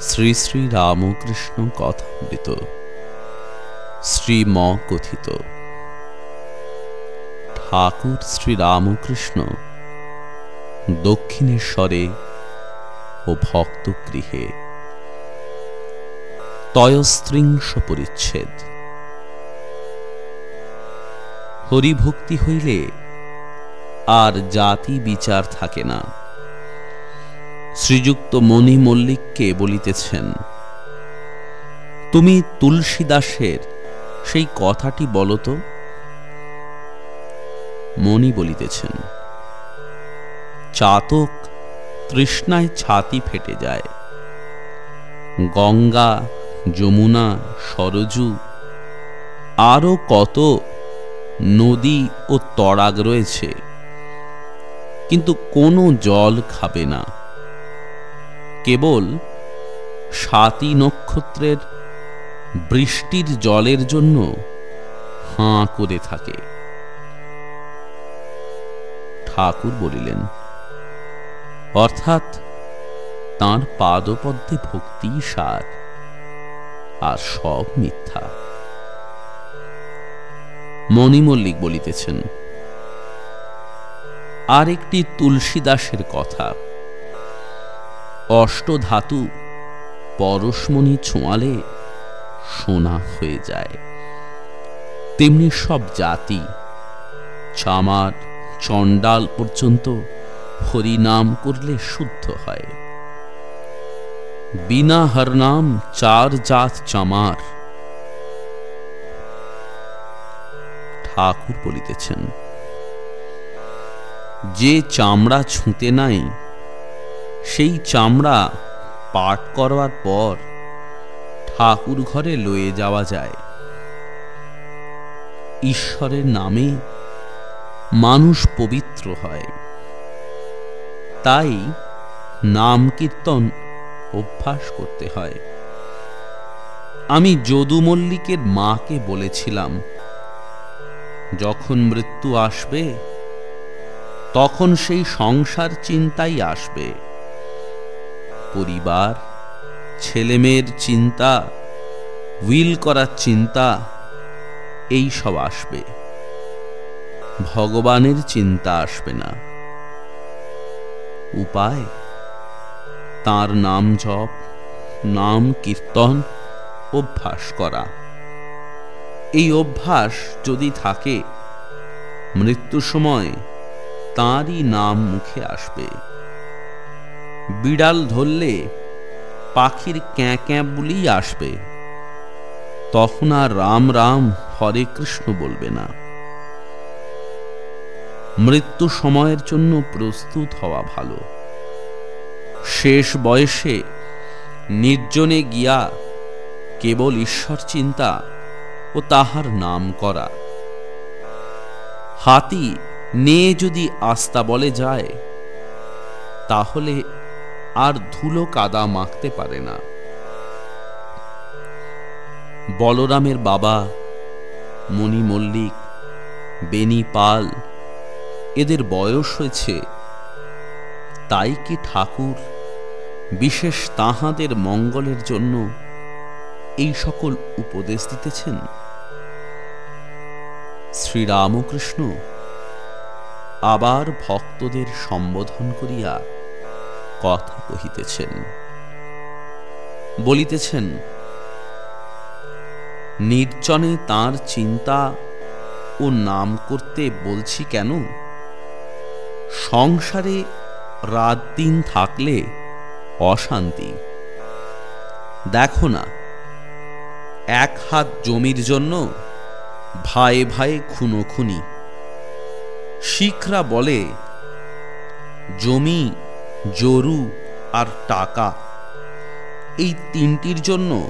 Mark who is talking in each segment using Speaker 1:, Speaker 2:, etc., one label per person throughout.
Speaker 1: শ্রী শ্রী রামকৃষ্ণ কথামৃত। শ্রীম কথিত ঠাকুর শ্রী রামকৃষ্ণ দক্ষিণেশ্বরে ও ভক্তগৃহে। তয়স্ত্রিংশ পরিচ্ছেদ। হরিভক্তি হইলে আর জাতি বিচার থাকে না। শ্রীযুক্ত মণি মল্লিককে বলিতেছেন, তুমি তুলসীদাসের সেই কথাটি বলো তো? মণি বলিতেছেন, চাতক তৃষ্ণায় ছাতি ফেটে যায়, গঙ্গা, যমুনা, সরজু আরও কত নদী ও তড়াগ রয়েছে, কিন্তু কোনো জল খাবে না। কেবল সাতী নক্ষত্রের বৃষ্টির জলের জন্য হাঁ করে থাকে। ঠাকুর বলিলেন, অর্থাৎ তাঁর পাদপদ্মে ভক্তি সার, আর সব মিথ্যা। মণিমল্লিক বলিতেছেন আর একটি তুলসীদাসের কথা। অষ্টধাতু পরশমণি ছোঁয়ালে সোনা হয়ে যায়। তেমনি সব জাতি, চামার, চণ্ডাল পর্যন্ত হরিনাম করলে শুদ্ধ হয়। বিনা হরনাম চার জাত চামার। ঠাকুর বলিতেছেন, যে চামড়া ছুঁতে নাই সেই চামড়া পাঠ করবার পর ঠাকুর ঘরে লয়ে যাওয়া যায়। ঈশ্বরের নামে মানুষ পবিত্র হয়। তাই নাম কীর্তন অভ্যাস করতে হয়। আমি যদু মল্লিকের মাকে বলেছিলাম, যখন মৃত্যু আসবে, তখন সেই সংসার চিন্তাই আসবে। পরিবার, ছেলেমেয়ের চিন্তা, উইল করার চিন্তা, এই সব আসবে। ভগবানের চিন্তা আসবে না। উপায়? তার নাম জপ, নাম কীর্তন, অভ্যাস করা। এই অভ্যাস যদি থাকে মৃত্যু সময় তাঁরই নাম মুখে আসবে। বিড়াল ধরলে পাখির ক্যাঁ ক্যাঁ বলেই আসবে। তখন আর রাম রাম হরে কৃষ্ণ বলবে না। মৃত্যু সময়ের জন্য প্রস্তুত হওয়া ভালো। শেষ বয়সে নির্জনে গিয়া কেবল ঈশ্বর চিন্তা ও তাহার নাম করা। হাতি নে যদি আস্তা বলে যায়, তাহলে আর ধুলো কাদা মাখতে পারে না। বলরামের বাবা, মণি মল্লিক, বেনি পাল, এদের বয়স হয়েছে। তাই কি ঠাকুর বিশেষ তাহাদের মঙ্গলের জন্য এই সকল উপদেশ দিতেছেন? শ্রীরামকৃষ্ণ আবার ভক্তদের সম্বোধন করিয়া কথা কহিতেছেন। বলিতেছেন, নির্জনে তার চিন্তা ও নাম করতে বলছি কেন? সংসারে রাত দিন থাকলে অশান্তি। দেখো না, এক হাত জমির জন্য ভাই ভাই খুনোখুনি। শিখরা বলে, জমি জরু আর টাকা। এই তিনটির জন্য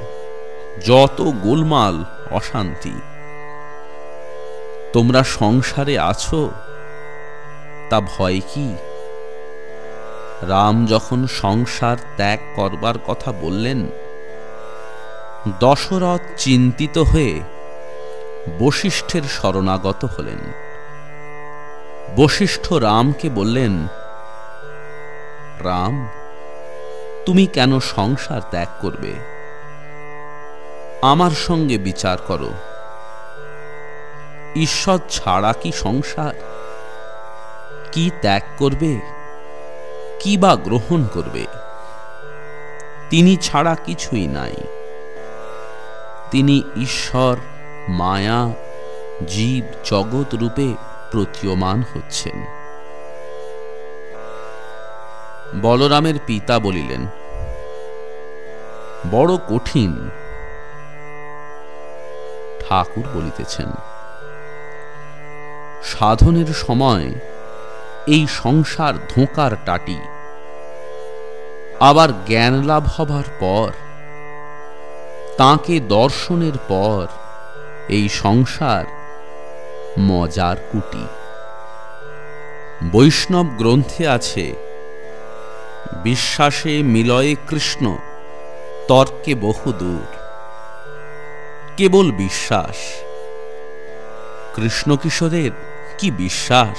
Speaker 1: যত গোলমাল অশান্তি। তোমরা সংসারে আছো, তা ভয় কি? রাম যখন সংসার ত্যাগ করবার কথা বললেন, দশরথ চিন্তিত হয়ে বশিষ্ঠের শরণাগত হলেন। বশিষ্ঠ রামকে বললেন রাম, তুমি কেন সংসার ত্যাগ করবে? আমার সঙ্গে বিচার করো। ঈশ্বর ছাড়া কি সংসার? কি ত্যাগ করবে? কি বা গ্রহণ করবে? তিনি ছাড়া কিছুই নাই। তিনি ঈশ্বর, মায়া, জীব, জগৎ রূপে প্রতীয়মান হচ্ছেন। বলরামের পিতা বলিলেন, বড় কঠিন। ঠাকুর বলিতেছেন, সাধনের সময় এই সংসার ধোঁকার টাটি। আবার জ্ঞান লাভ হবার পর, তাকে দর্শনের পর এই সংসার মজার কুটি। বৈষ্ণব গ্রন্থে আছে বিশ্বাসে মিলয়ে কৃষ্ণ, তর্কে বহুদূর কেবল বিশ্বাস। কৃষ্ণ কিশোরের কি বিশ্বাস?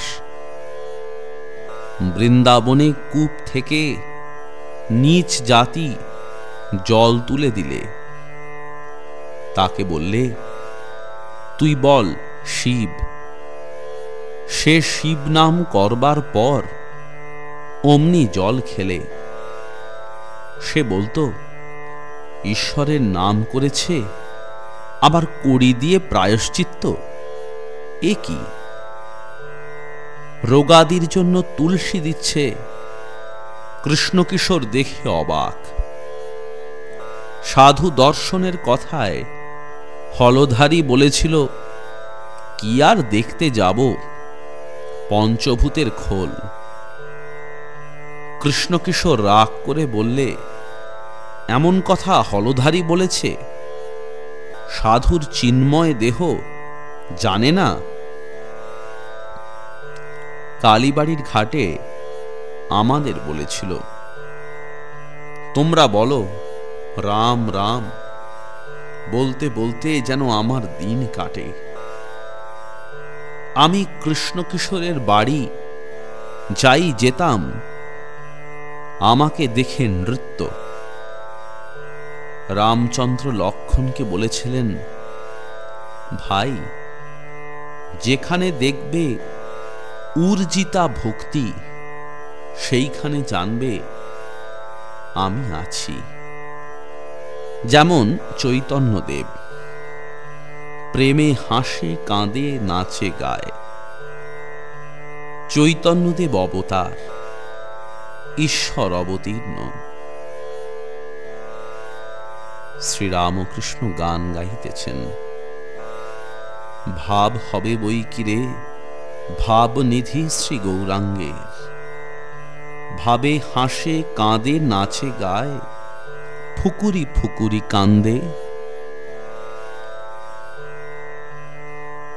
Speaker 1: বৃন্দাবনে কূপ থেকে নিচ জাতি জল তুলে দিলে। তাকে বললে, তুই বল শিব। সে শিব নাম করবার পর অমনি জল খেলে। সে বলতো, ঈশ্বরের নাম করেছে, আবার কড়ি দিয়ে প্রায়শ্চিত্ত? এ কি? রোগাদির জন্য তুলসী দিচ্ছে। কৃষ্ণকিশোর দেখে অবাক। সাধু দর্শনের কথায় হলধারী বলেছিল, কি আর দেখতে যাব? পঞ্চভূতের খোল। কৃষ্ণকিশোর রাগ করে বললে, এমন কথা হলধারী বলেছে। সাধুর চিন্ময় দেহ জানে না। কালীবাড়ির ঘাটে আমাদের বলেছিল, তোমরা বলো, রাম রাম, বলতে বলতে যেন আমার দিন কাটে। আমি কৃষ্ণকিশোরের বাড়ি যাই যেতাম আমাকে দেখে নৃত্য। রামচন্দ্র লক্ষণকে বলেছিলেন, ভাই, যেখানে দেখবে উর্জিতা ভক্তি, সেইখানে জানবে আমি আছি। যেমন চৈতন্যদেব। প্রেমে হাসে, কাঁদে, নাচে, গায়। চৈতন্যদেব অবতার। ঈশ্বর অবতীর্ণ শ্রীরামকৃষ্ণ গান গাইতেছেন ভাব হবে বই কিরে ভাব নিধি শ্রী গৌরাঙ্গের ভাবে হাসে কাঁদে নাচে গায়। ফুকুরি ফুকুরি কান্দে।